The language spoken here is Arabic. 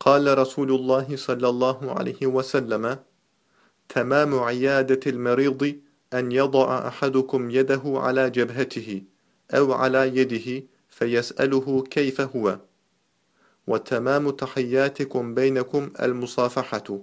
قال رسول الله صلى الله عليه وسلم تمام عيادة المريض أن يضع أحدكم يده على جبهته أو على يده فيسأله كيف هو وتمام تحياتكم بينكم المصافحة.